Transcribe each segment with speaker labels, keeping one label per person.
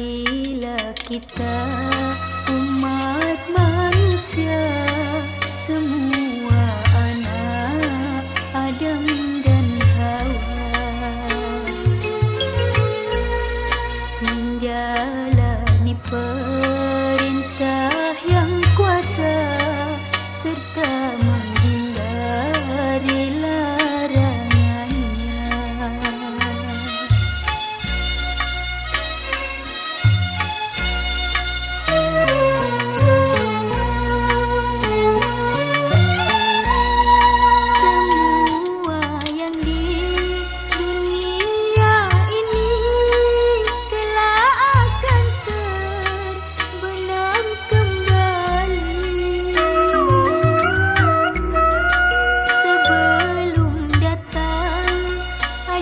Speaker 1: Marilah kita umat manusia semua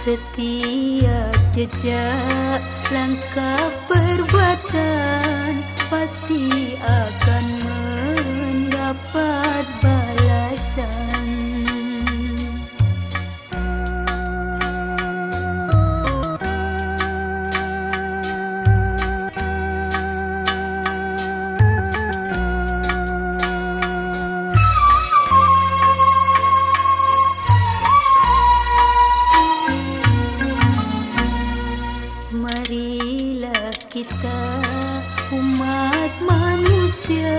Speaker 1: Setiap jejak langkah perbuatan Pasti akan Marilah kita umat manusia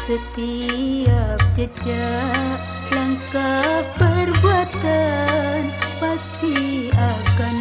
Speaker 1: setiap jejak langkah perbuatan pasti akan